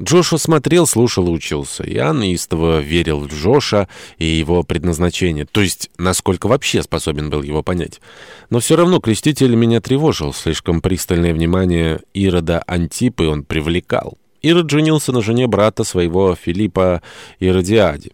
Джоша смотрел, слушал и учился. Иоанн истово верил в Джоша и его предназначение, то есть насколько вообще способен был его понять. Но все равно креститель меня тревожил, слишком пристальное внимание Ирода Антипы он привлекал. Ирод женился на жене брата своего Филиппа Иродиаде.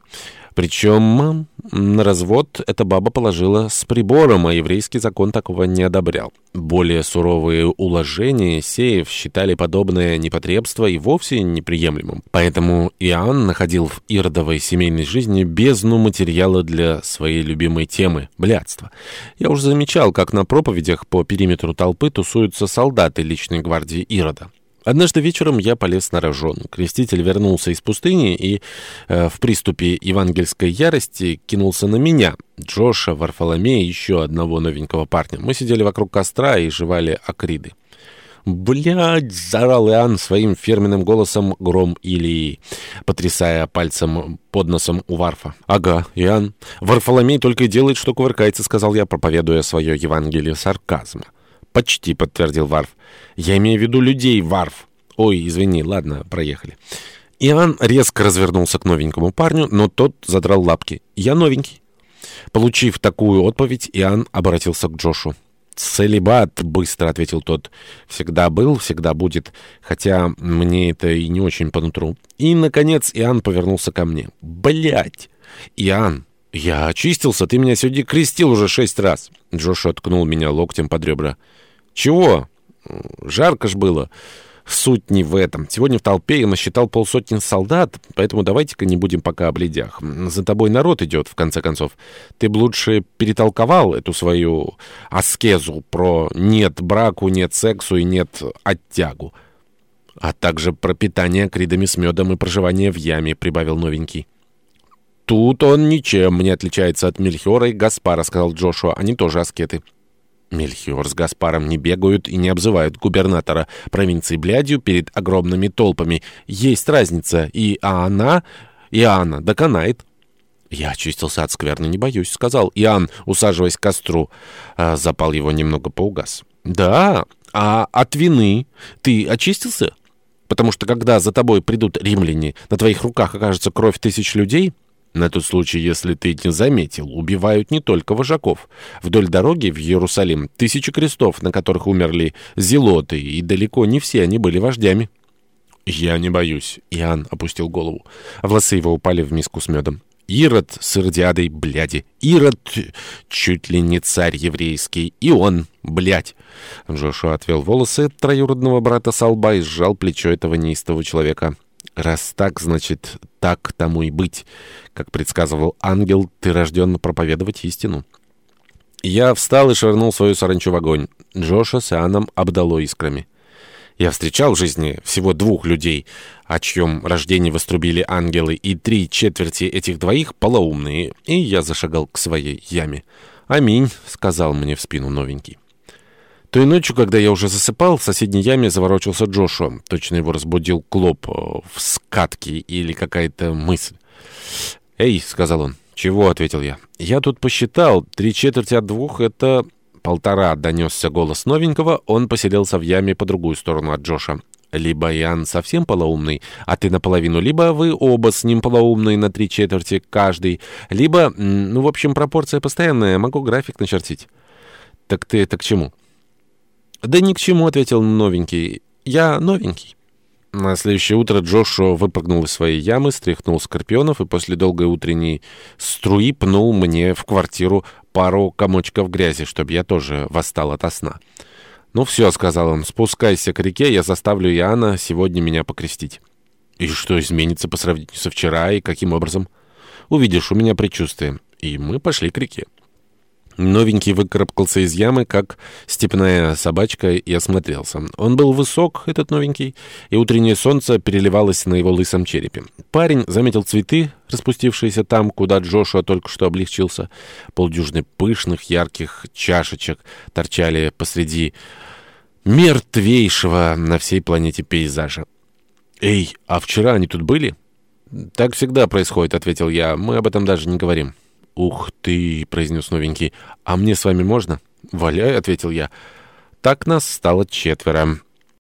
Причем на развод эта баба положила с прибором, а еврейский закон такого не одобрял. Более суровые уложения сеев считали подобное непотребство и вовсе неприемлемым. Поэтому Иоанн находил в иродовой семейной жизни бездну материала для своей любимой темы – блядства. Я уже замечал, как на проповедях по периметру толпы тусуются солдаты личной гвардии Ирода. Однажды вечером я полез на рожон. Креститель вернулся из пустыни и э, в приступе евангельской ярости кинулся на меня, Джоша, Варфоломея и еще одного новенького парня. Мы сидели вокруг костра и жевали акриды. «Блядь!» — заорал Иоанн своим фирменным голосом гром Илии, потрясая пальцем под носом у Варфа. «Ага, Иоанн. Варфоломей только и делает, что кувыркается», — сказал я, проповедуя свое Евангелие сарказма. «Почти», — подтвердил Варф. «Я имею в виду людей, Варф». «Ой, извини, ладно, проехали». Иоанн резко развернулся к новенькому парню, но тот задрал лапки. «Я новенький». Получив такую отповедь, Иоанн обратился к Джошу. «Целебат», — быстро ответил тот. «Всегда был, всегда будет, хотя мне это и не очень по нутру». И, наконец, Иоанн повернулся ко мне. «Блядь! Иоанн, я очистился, ты меня сегодня крестил уже шесть раз». Джоша ткнул меня локтем под ребра. «Чего? Жарко ж было». Суть не в этом. Сегодня в толпе я насчитал полсотни солдат, поэтому давайте-ка не будем пока о бледях. За тобой народ идет, в конце концов. Ты бы лучше перетолковал эту свою аскезу про «нет браку, нет сексу и нет оттягу». А также про питание кридами с медом и проживание в яме, прибавил новенький. «Тут он ничем не отличается от Мельхиора и Гаспара», — сказал Джошуа. «Они тоже аскеты». Мельхиор с Гаспаром не бегают и не обзывают губернатора провинции блядью перед огромными толпами. Есть разница, и она, и она доконает. «Я очистился от скверны, не боюсь», — сказал Иоанн, усаживаясь к костру. А запал его немного поугас. «Да, а от вины ты очистился? Потому что когда за тобой придут римляне, на твоих руках окажется кровь тысяч людей...» На тот случай, если ты не заметил, убивают не только вожаков. Вдоль дороги в Иерусалим тысячи крестов, на которых умерли зелоты, и далеко не все они были вождями. «Я не боюсь», — Иоанн опустил голову. Волосы его упали в миску с медом. «Ирод с Иродиадой, бляди! Ирод чуть ли не царь еврейский, и он, блядь!» Джошуа отвел волосы троюродного брата со лба и сжал плечо этого неистого человека. Раз так, значит, так тому и быть. Как предсказывал ангел, ты рожден проповедовать истину. Я встал и швырнул свою саранчу в огонь. Джоша с Иоанном обдало искрами. Я встречал в жизни всего двух людей, о чьем рождении вострубили ангелы, и три четверти этих двоих полоумные, и я зашагал к своей яме. «Аминь», — сказал мне в спину новенький. Той ночью, когда я уже засыпал, в соседней яме заворочился Джошуа. Точно его разбудил клоп э, в скатке или какая-то мысль. «Эй», — сказал он. «Чего?» — ответил я. «Я тут посчитал. Три четверти от двух — это...» «Полтора», — донесся голос новенького. Он поселился в яме по другую сторону от Джоша. Либо Ян совсем полоумный, а ты наполовину, либо вы оба с ним полоумные на три четверти каждый, либо, ну, в общем, пропорция постоянная, могу график начертить. Так ты это к чему?» «Да ни к чему», — ответил новенький. «Я новенький». На следующее утро Джошуа выпрыгнул из своей ямы, стряхнул скорпионов и после долгой утренней струи пнул мне в квартиру пару комочков грязи, чтобы я тоже восстал ото сна. «Ну все», — сказал он, — «спускайся к реке, я заставлю Иоанна сегодня меня покрестить». «И что изменится по сравнению со вчера и каким образом?» «Увидишь, у меня предчувствие». И мы пошли к реке. Новенький выкарабкался из ямы, как степная собачка, и осмотрелся. Он был высок, этот новенький, и утреннее солнце переливалось на его лысом черепе. Парень заметил цветы, распустившиеся там, куда Джошуа только что облегчился. Полдюжины пышных, ярких чашечек торчали посреди мертвейшего на всей планете пейзажа. «Эй, а вчера они тут были?» «Так всегда происходит», — ответил я. «Мы об этом даже не говорим». «Ух ты!» — произнес новенький. «А мне с вами можно?» «Валяй», — ответил я. Так нас стало четверо.